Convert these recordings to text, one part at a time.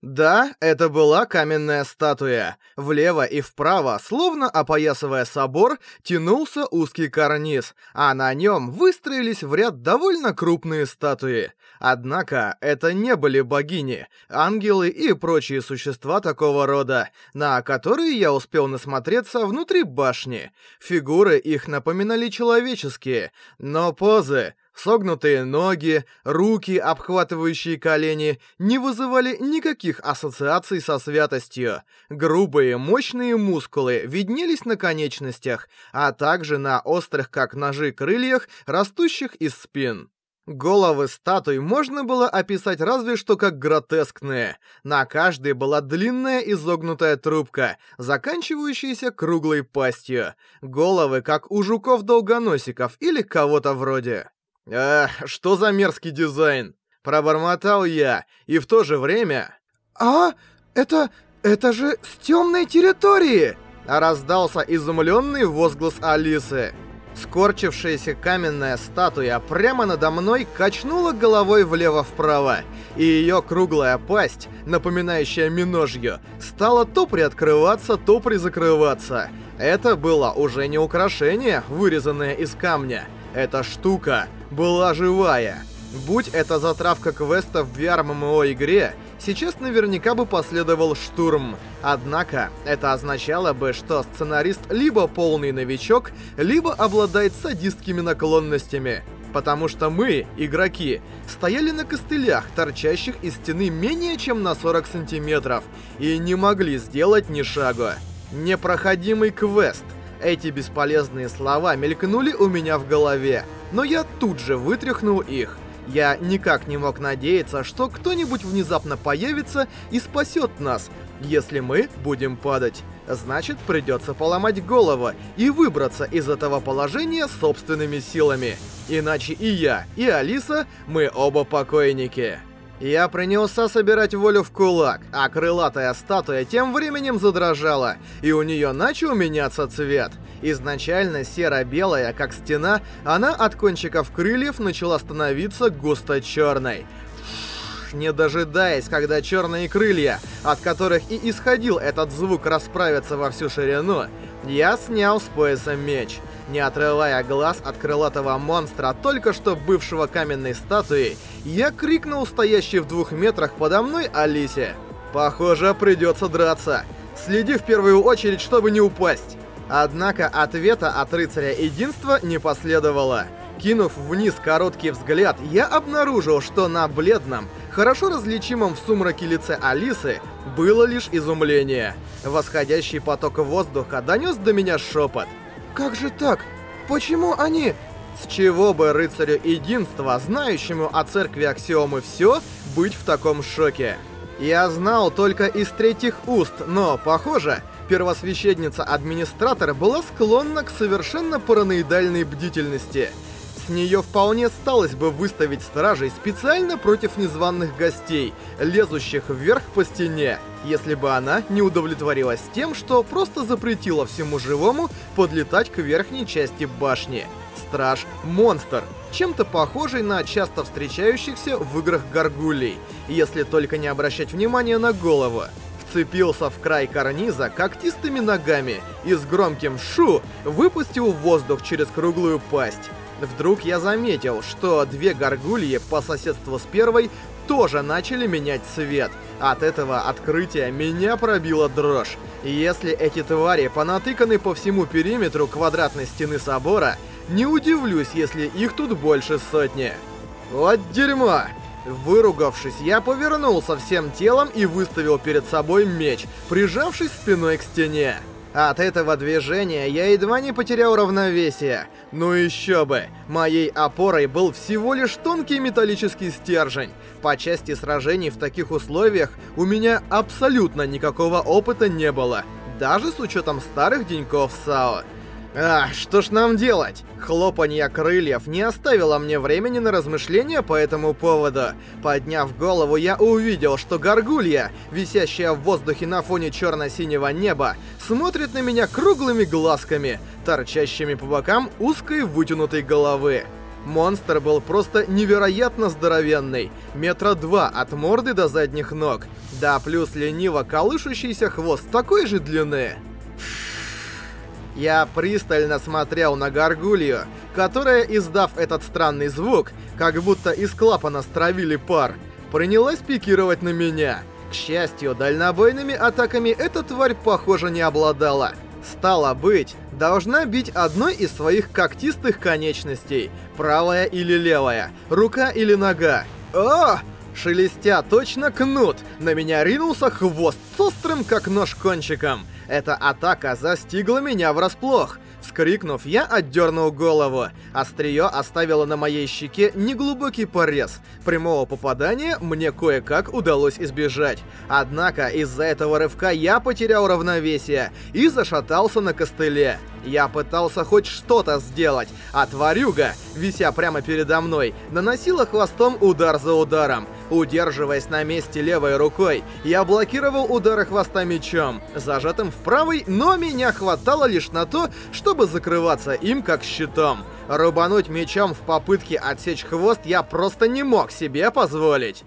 Да, это была каменная статуя. Влево и вправо, словно опоясывая собор, тянулся узкий карниз, а на нем выстроились в ряд довольно крупные статуи. Однако это не были богини, ангелы и прочие существа такого рода, на которые я успел насмотреться внутри башни. Фигуры их напоминали человеческие, но позы Согнутые ноги, руки, обхватывающие колени, не вызывали никаких ассоциаций со святостью. Грубые, мощные мускулы виднелись на конечностях, а также на острых, как ножи, крыльях, растущих из спин. Головы статуй можно было описать разве что как гротескные. На каждой была длинная изогнутая трубка, заканчивающаяся круглой пастью. Головы, как у жуков-долгоносиков или кого-то вроде. «Эх, что за мерзкий дизайн!» Пробормотал я, и в то же время... «А, это... это же с темной территории!» Раздался изумленный возглас Алисы. Скорчившаяся каменная статуя прямо надо мной качнула головой влево-вправо, и ее круглая пасть, напоминающая миножью, стала то приоткрываться, то призакрываться. Это было уже не украшение, вырезанное из камня. Эта штука была живая. Будь это затравка квеста в VR-MMO игре, сейчас наверняка бы последовал штурм. Однако, это означало бы, что сценарист либо полный новичок, либо обладает садистскими наклонностями. Потому что мы, игроки, стояли на костылях, торчащих из стены менее чем на 40 сантиметров, и не могли сделать ни шагу. Непроходимый квест — эти бесполезные слова мелькнули у меня в голове, но я тут же вытряхнул их. Я никак не мог надеяться, что кто-нибудь внезапно появится и спасет нас. Если мы будем падать, значит придется поломать голову и выбраться из этого положения собственными силами. Иначе и я, и Алиса, мы оба покойники. Я принялся собирать волю в кулак, а крылатая статуя тем временем задрожала, и у нее начал меняться цвет. Изначально серо-белая, как стена, она от кончиков крыльев начала становиться густо-черной. Не дожидаясь, когда черные крылья, от которых и исходил этот звук, расправятся во всю ширину, я снял с пояса меч. Не отрывая глаз от крылатого монстра, только что бывшего каменной статуей, я крикнул стоящей в двух метрах подо мной Алисе. «Похоже, придется драться. Следи в первую очередь, чтобы не упасть». Однако ответа от рыцаря единства не последовало. Кинув вниз короткий взгляд, я обнаружил, что на бледном, хорошо различимом в сумраке лице Алисы было лишь изумление. Восходящий поток воздуха донес до меня шепот. Как же так? Почему они... С чего бы рыцарю единства, знающему о церкви Аксиомы все, быть в таком шоке? Я знал только из третьих уст, но, похоже, первосвященница-администратор была склонна к совершенно параноидальной бдительности — с нее вполне сталось бы выставить стражей специально против незваных гостей, лезущих вверх по стене, если бы она не удовлетворилась тем, что просто запретила всему живому подлетать к верхней части башни. Страж — монстр, чем-то похожий на часто встречающихся в играх горгулей, если только не обращать внимания на голову вцепился в край карниза когтистыми ногами и с громким «шу» выпустил воздух через круглую пасть. Вдруг я заметил, что две горгульи по соседству с первой тоже начали менять цвет. От этого открытия меня пробила дрожь. Если эти твари понатыканы по всему периметру квадратной стены собора, не удивлюсь, если их тут больше сотни. Вот дерьмо! Выругавшись, я повернулся всем телом и выставил перед собой меч, прижавшись спиной к стене. От этого движения я едва не потерял равновесие. Ну еще бы, моей опорой был всего лишь тонкий металлический стержень. По части сражений в таких условиях у меня абсолютно никакого опыта не было, даже с учетом старых деньков САО. А, что ж нам делать? Хлопанье крыльев не оставило мне времени на размышления по этому поводу. Подняв голову, я увидел, что горгулья, висящая в воздухе на фоне черно-синего неба, смотрит на меня круглыми глазками, торчащими по бокам узкой вытянутой головы. Монстр был просто невероятно здоровенный, метра два от морды до задних ног, да плюс лениво колышущийся хвост такой же длины. Я пристально смотрел на горгулью, которая, издав этот странный звук, как будто из клапана стравили пар, принялась пикировать на меня. К счастью, дальнобойными атаками эта тварь, похоже, не обладала. Стало быть, должна бить одной из своих когтистых конечностей, правая или левая, рука или нога. О! Шелестя точно кнут, на меня ринулся хвост с острым как нож кончиком. Эта атака застигла меня врасплох. Вскрикнув, я отдернул голову. Острие оставило на моей щеке неглубокий порез. Прямого попадания мне кое-как удалось избежать. Однако из-за этого рывка я потерял равновесие и зашатался на костыле. Я пытался хоть что-то сделать, а тварюга, вися прямо передо мной, наносила хвостом удар за ударом. Удерживаясь на месте левой рукой, я блокировал удары хвоста мечом, зажатым в правой, но меня хватало лишь на то, чтобы закрываться им как щитом. Рубануть мечом в попытке отсечь хвост я просто не мог себе позволить.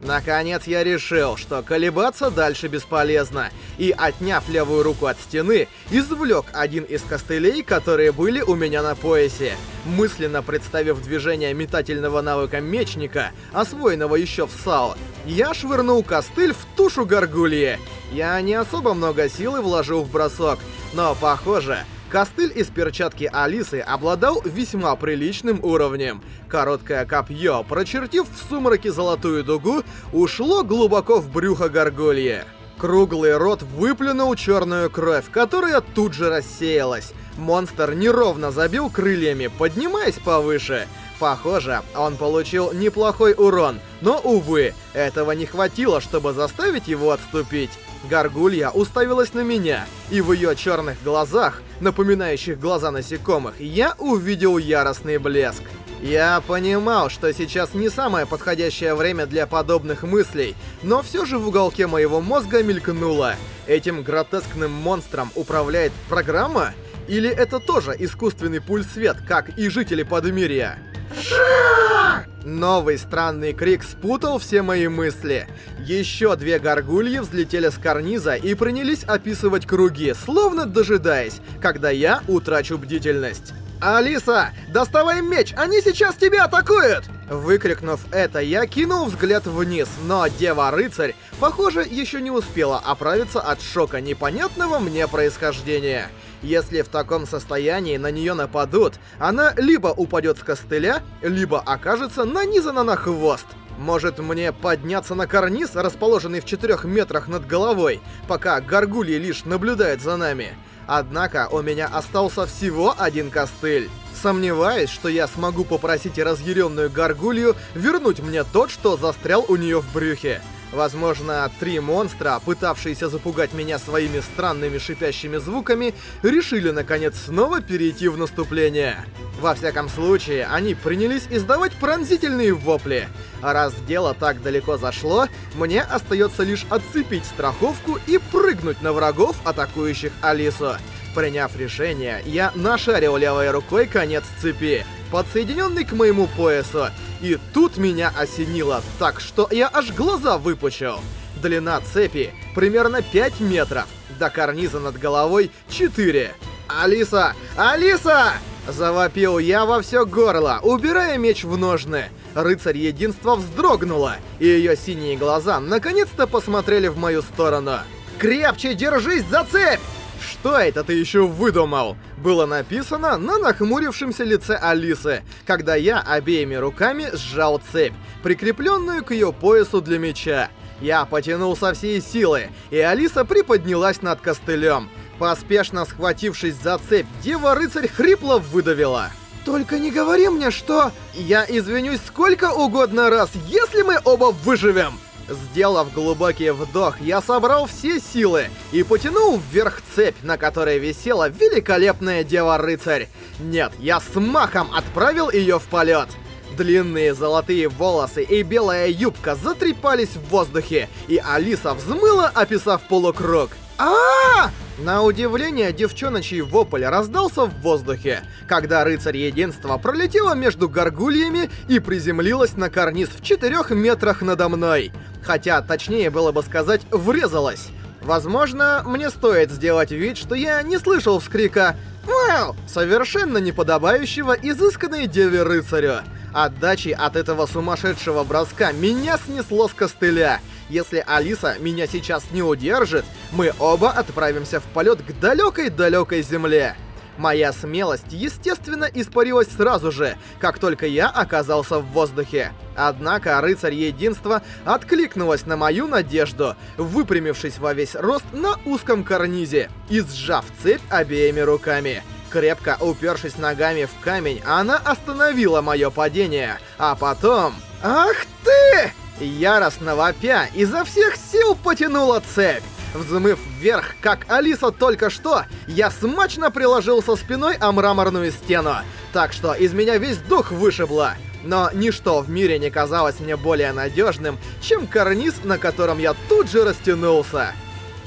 Наконец я решил, что колебаться дальше бесполезно, и, отняв левую руку от стены, извлек один из костылей, которые были у меня на поясе. Мысленно представив движение метательного навыка мечника, освоенного еще в САО, я швырнул костыль в тушу горгульи. Я не особо много силы вложил в бросок, но, похоже, Костыль из перчатки Алисы обладал весьма приличным уровнем. Короткое копье, прочертив в сумраке золотую дугу, ушло глубоко в брюхо горгульи. Круглый рот выплюнул черную кровь, которая тут же рассеялась. Монстр неровно забил крыльями, поднимаясь повыше. Похоже, он получил неплохой урон, но, увы, этого не хватило, чтобы заставить его отступить. Гаргулья уставилась на меня, и в ее черных глазах, напоминающих глаза насекомых, я увидел яростный блеск. Я понимал, что сейчас не самое подходящее время для подобных мыслей, но все же в уголке моего мозга мелькнуло. Этим гротескным монстром управляет программа? Или это тоже искусственный пульс-свет, как и жители Подмирья? Новый странный крик спутал все мои мысли. Еще две горгульи взлетели с карниза и принялись описывать круги, словно дожидаясь, когда я утрачу бдительность. «Алиса, доставай меч, они сейчас тебя атакуют!» Выкрикнув это, я кинул взгляд вниз, но Дева-рыцарь, похоже, еще не успела оправиться от шока непонятного мне происхождения. Если в таком состоянии на нее нападут, она либо упадет с костыля, либо окажется нанизана на хвост. Может мне подняться на карниз, расположенный в четырех метрах над головой, пока горгульи лишь наблюдают за нами? Однако у меня остался всего один костыль. Сомневаюсь, что я смогу попросить разъяренную горгулью вернуть мне тот, что застрял у нее в брюхе. Возможно, три монстра, пытавшиеся запугать меня своими странными шипящими звуками, решили наконец снова перейти в наступление. Во всяком случае, они принялись издавать пронзительные вопли. А раз дело так далеко зашло, мне остается лишь отцепить страховку и прыгнуть на врагов, атакующих Алису. Приняв решение, я нашарил левой рукой конец цепи, подсоединенный к моему поясу, и тут меня осенило так, что я аж глаза выпучил. Длина цепи примерно 5 метров, до карниза над головой 4. «Алиса! Алиса!» Завопил я во все горло, убирая меч в ножны. Рыцарь Единства вздрогнула, и ее синие глаза наконец-то посмотрели в мою сторону. «Крепче держись за цепь!» «Что это ты еще выдумал?» Было написано на нахмурившемся лице Алисы, когда я обеими руками сжал цепь, прикрепленную к ее поясу для меча. Я потянул со всей силы, и Алиса приподнялась над костылем. Поспешно схватившись за цепь, Дева-рыцарь хрипло выдавила. «Только не говори мне, что...» «Я извинюсь сколько угодно раз, если мы оба выживем!» Сделав глубокий вдох, я собрал все силы и потянул вверх цепь, на которой висела великолепная Дева-рыцарь. Нет, я с махом отправил ее в полет. Длинные золотые волосы и белая юбка затрепались в воздухе, и Алиса взмыла, описав полукруг. А, На удивление, девчоночий вопль раздался в воздухе, когда рыцарь единства пролетела между горгульями и приземлилась на карниз в четырех метрах надо мной. Хотя, точнее было бы сказать, врезалась. Возможно, мне стоит сделать вид, что я не слышал вскрика «Вау!» совершенно неподобающего изысканной деве-рыцарю. Отдачи от этого сумасшедшего броска меня снесло с костыля. Если Алиса меня сейчас не удержит, мы оба отправимся в полет к далекой-далекой земле. Моя смелость, естественно, испарилась сразу же, как только я оказался в воздухе. Однако рыцарь единства откликнулась на мою надежду, выпрямившись во весь рост на узком карнизе и сжав цепь обеими руками. Крепко упершись ногами в камень, она остановила мое падение, а потом... Ах ты! Яростно вопя, изо всех сил потянула цепь. Взмыв вверх, как Алиса только что, я смачно приложился спиной о мраморную стену, так что из меня весь дух вышибло. Но ничто в мире не казалось мне более надежным, чем карниз, на котором я тут же растянулся.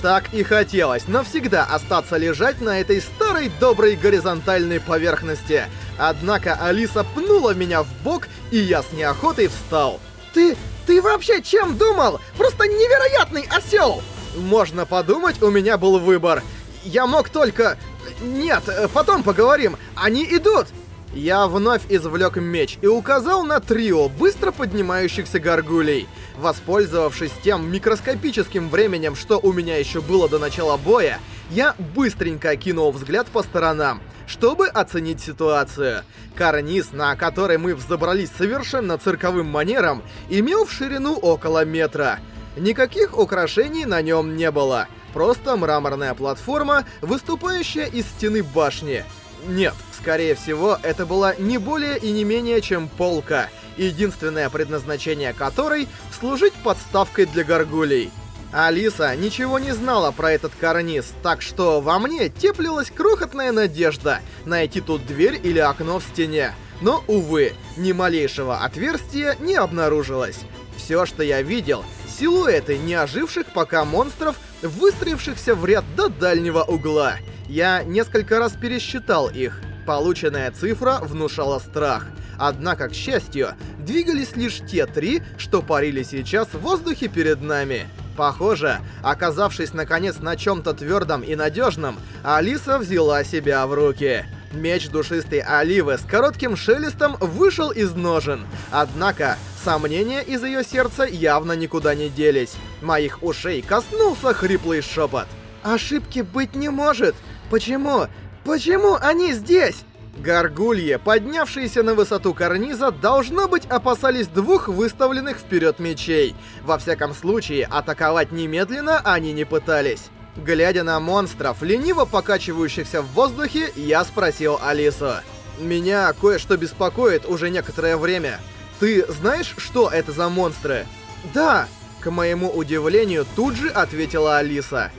Так и хотелось навсегда остаться лежать на этой старой доброй горизонтальной поверхности. Однако Алиса пнула меня в бок, и я с неохотой встал. Ты... ты вообще чем думал? Просто невероятный осел! Можно подумать, у меня был выбор. Я мог только... Нет, потом поговорим. Они идут! Я вновь извлек меч и указал на трио быстро поднимающихся горгулей. Воспользовавшись тем микроскопическим временем, что у меня еще было до начала боя, я быстренько кинул взгляд по сторонам, чтобы оценить ситуацию. Карниз, на который мы взобрались совершенно цирковым манером, имел в ширину около метра. Никаких украшений на нем не было. Просто мраморная платформа, выступающая из стены башни. Нет, скорее всего, это была не более и не менее, чем полка, единственное предназначение которой — служить подставкой для горгулей. Алиса ничего не знала про этот карниз, так что во мне теплилась крохотная надежда найти тут дверь или окно в стене. Но, увы, ни малейшего отверстия не обнаружилось. Все, что я видел, силуэты неоживших пока монстров, выстроившихся в ряд до дальнего угла. Я несколько раз пересчитал их. Полученная цифра внушала страх. Однако, к счастью, двигались лишь те три, что парили сейчас в воздухе перед нами. Похоже, оказавшись наконец на чем-то твердом и надежном, Алиса взяла себя в руки. Меч душистой оливы с коротким шелестом вышел из ножен. Однако, сомнения из ее сердца явно никуда не делись. Моих ушей коснулся хриплый шепот. «Ошибки быть не может! Почему? Почему они здесь?» Горгульи, поднявшиеся на высоту карниза, должно быть, опасались двух выставленных вперед мечей. Во всяком случае, атаковать немедленно они не пытались. Глядя на монстров, лениво покачивающихся в воздухе, я спросил Алису. «Меня кое-что беспокоит уже некоторое время. Ты знаешь, что это за монстры?» «Да!» К моему удивлению, тут же ответила Алиса.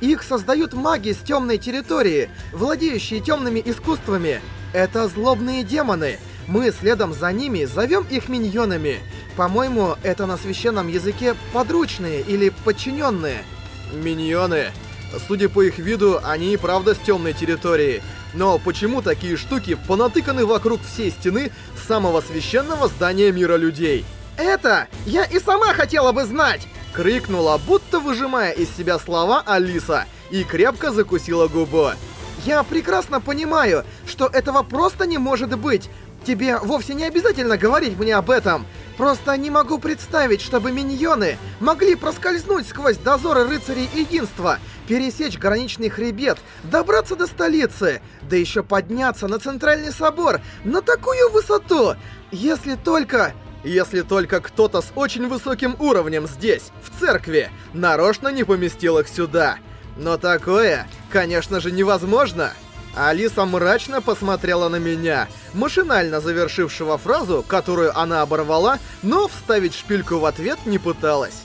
«Их создают маги с темной территории, владеющие темными искусствами. Это злобные демоны. Мы следом за ними зовем их миньонами. По-моему, это на священном языке подручные или подчиненные». «Миньоны?» Судя по их виду, они и правда с темной территории. Но почему такие штуки понатыканы вокруг всей стены самого священного здания мира людей? «Это я и сама хотела бы знать!» Крикнула, будто выжимая из себя слова Алиса, и крепко закусила губу. «Я прекрасно понимаю, что этого просто не может быть. Тебе вовсе не обязательно говорить мне об этом. Просто не могу представить, чтобы миньоны могли проскользнуть сквозь дозоры рыцарей единства, пересечь граничный хребет, добраться до столицы, да еще подняться на центральный собор на такую высоту, если только... Если только кто-то с очень высоким уровнем здесь, в церкви, нарочно не поместил их сюда. Но такое, конечно же, невозможно. Алиса мрачно посмотрела на меня, машинально завершившего фразу, которую она оборвала, но вставить шпильку в ответ не пыталась.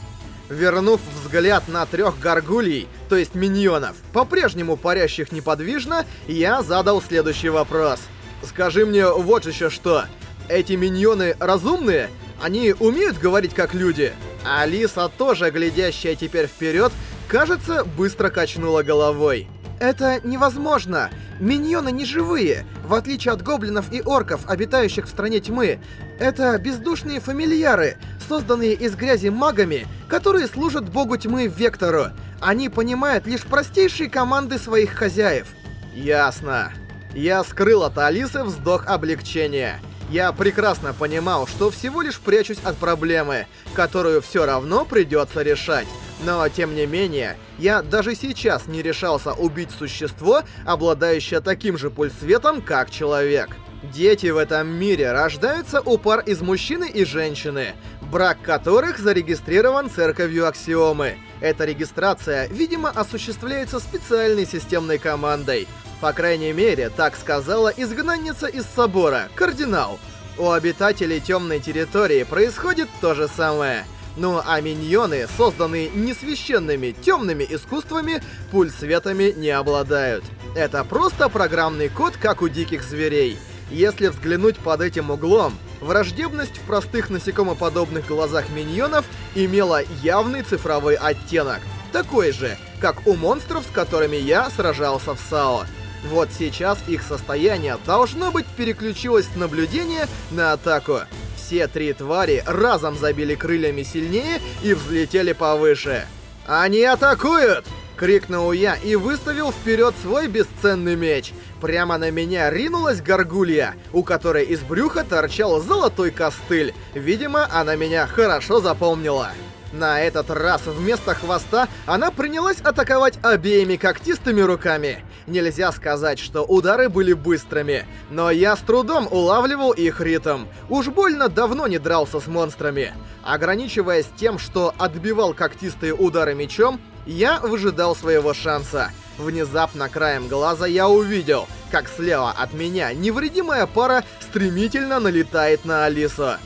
Вернув взгляд на трех горгулей, то есть миньонов, по-прежнему парящих неподвижно, я задал следующий вопрос. «Скажи мне вот еще что. Эти миньоны разумные? Они умеют говорить как люди?» Алиса, тоже глядящая теперь вперед, кажется, быстро качнула головой. Это невозможно. Миньоны не живые, в отличие от гоблинов и орков, обитающих в стране тьмы. Это бездушные фамильяры, созданные из грязи магами, которые служат богу тьмы Вектору. Они понимают лишь простейшие команды своих хозяев. Ясно. Я скрыл от Алисы вздох облегчения. Я прекрасно понимал, что всего лишь прячусь от проблемы, которую все равно придется решать. Но, тем не менее, я даже сейчас не решался убить существо, обладающее таким же пульсветом, как человек. Дети в этом мире рождаются у пар из мужчины и женщины, брак которых зарегистрирован церковью Аксиомы. Эта регистрация, видимо, осуществляется специальной системной командой. По крайней мере, так сказала изгнанница из собора, кардинал. У обитателей темной территории происходит то же самое – ну а миньоны, созданные несвященными темными искусствами, пульсветами не обладают. Это просто программный код, как у диких зверей. Если взглянуть под этим углом, враждебность в простых насекомоподобных глазах миньонов имела явный цифровой оттенок, такой же, как у монстров, с которыми я сражался в САО. Вот сейчас их состояние должно быть переключилось с наблюдения на атаку все три твари разом забили крыльями сильнее и взлетели повыше. «Они атакуют!» — крикнул я и выставил вперед свой бесценный меч. Прямо на меня ринулась горгулья, у которой из брюха торчал золотой костыль. Видимо, она меня хорошо запомнила. На этот раз вместо хвоста она принялась атаковать обеими когтистыми руками. Нельзя сказать, что удары были быстрыми, но я с трудом улавливал их ритм. Уж больно давно не дрался с монстрами. Ограничиваясь тем, что отбивал когтистые удары мечом, я выжидал своего шанса. Внезапно краем глаза я увидел, как слева от меня невредимая пара стремительно налетает на Алису.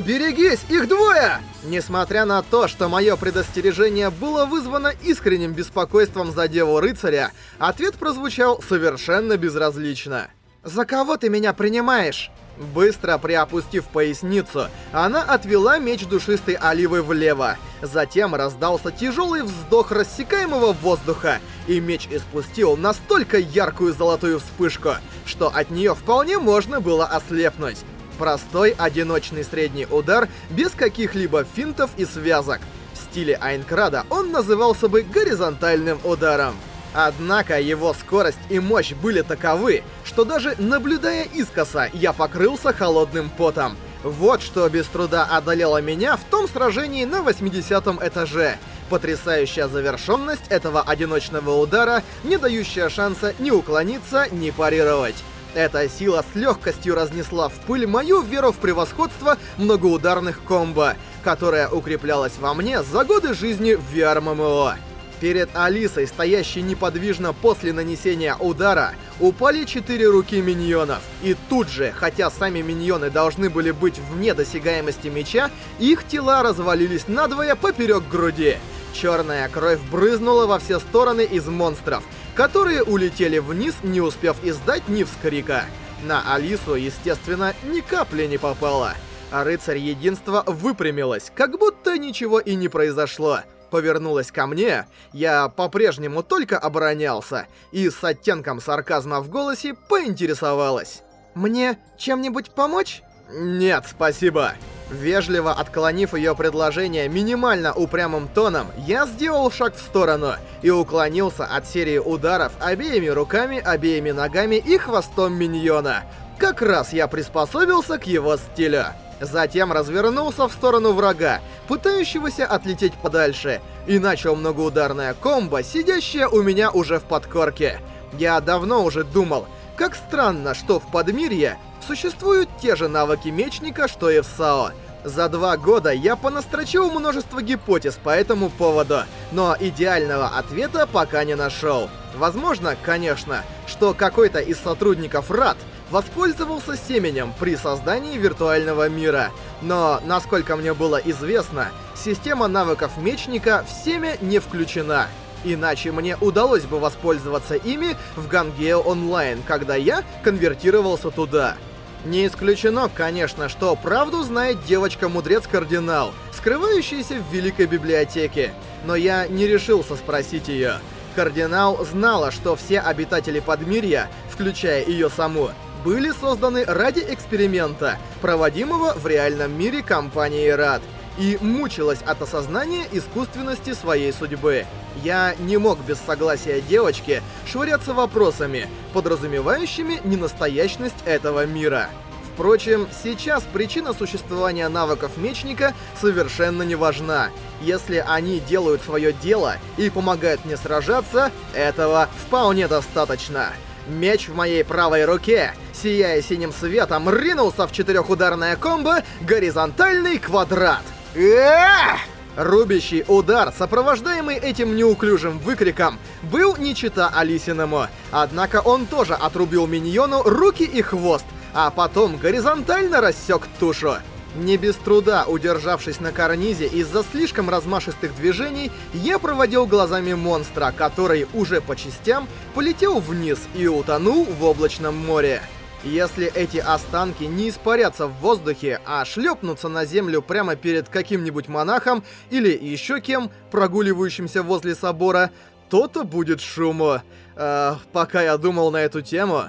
«Берегись, их двое!» Несмотря на то, что мое предостережение было вызвано искренним беспокойством за Деву Рыцаря, ответ прозвучал совершенно безразлично. «За кого ты меня принимаешь?» Быстро приопустив поясницу, она отвела меч душистой оливы влево. Затем раздался тяжелый вздох рассекаемого воздуха, и меч испустил настолько яркую золотую вспышку, что от нее вполне можно было ослепнуть. Простой одиночный средний удар без каких-либо финтов и связок. В стиле Айнкрада он назывался бы горизонтальным ударом. Однако его скорость и мощь были таковы, что даже наблюдая искоса, я покрылся холодным потом. Вот что без труда одолело меня в том сражении на 80 этаже. Потрясающая завершенность этого одиночного удара, не дающая шанса ни уклониться, ни парировать. Эта сила с легкостью разнесла в пыль мою веру в превосходство многоударных комбо, которая укреплялась во мне за годы жизни в VR-MMO. Перед Алисой, стоящей неподвижно после нанесения удара, упали четыре руки миньонов. И тут же, хотя сами миньоны должны были быть вне досягаемости меча, их тела развалились надвое поперек груди. Черная кровь брызнула во все стороны из монстров, которые улетели вниз, не успев издать ни вскрика. На Алису, естественно, ни капли не попало. А рыцарь единства выпрямилась, как будто ничего и не произошло. Повернулась ко мне, я по-прежнему только оборонялся, и с оттенком сарказма в голосе поинтересовалась. «Мне чем-нибудь помочь?» «Нет, спасибо». Вежливо отклонив ее предложение минимально упрямым тоном, я сделал шаг в сторону и уклонился от серии ударов обеими руками, обеими ногами и хвостом миньона. Как раз я приспособился к его стилю. Затем развернулся в сторону врага, пытающегося отлететь подальше, и начал многоударное комбо, сидящее у меня уже в подкорке. Я давно уже думал, как странно, что в Подмирье существуют те же навыки мечника, что и в САО. За два года я понастрочил множество гипотез по этому поводу, но идеального ответа пока не нашел. Возможно, конечно, что какой-то из сотрудников РАД воспользовался семенем при создании виртуального мира. Но, насколько мне было известно, система навыков мечника в семя не включена. Иначе мне удалось бы воспользоваться ими в Гангео онлайн, когда я конвертировался туда. Не исключено, конечно, что правду знает девочка-мудрец-кардинал, скрывающаяся в Великой Библиотеке. Но я не решился спросить ее. Кардинал знала, что все обитатели Подмирья, включая ее саму, были созданы ради эксперимента, проводимого в реальном мире компанией РАД, и мучилась от осознания искусственности своей судьбы. Я не мог без согласия девочки швыряться вопросами, подразумевающими ненастоящность этого мира. Впрочем, сейчас причина существования навыков мечника совершенно не важна. Если они делают свое дело и помогают мне сражаться, этого вполне достаточно. Меч в моей правой руке, сияя синим светом, ринулся в четырехударное комбо «Горизонтальный квадрат». Эх! Рубящий удар, сопровождаемый этим неуклюжим выкриком, был не чита Алисиному. Однако он тоже отрубил миньону руки и хвост, а потом горизонтально рассек тушу. Не без труда, удержавшись на карнизе из-за слишком размашистых движений, я проводил глазами монстра, который уже по частям полетел вниз и утонул в облачном море. Если эти останки не испарятся в воздухе, а шлепнутся на землю прямо перед каким-нибудь монахом или еще кем, прогуливающимся возле собора, то-то будет шумо. Э, пока я думал на эту тему...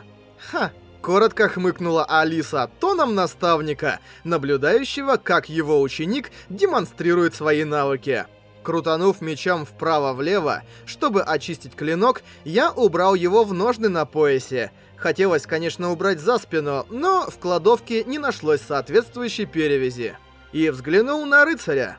Ха, Коротко хмыкнула Алиса тоном наставника, наблюдающего, как его ученик демонстрирует свои навыки. Крутанув мечом вправо-влево, чтобы очистить клинок, я убрал его в ножны на поясе. Хотелось, конечно, убрать за спину, но в кладовке не нашлось соответствующей перевязи. И взглянул на рыцаря.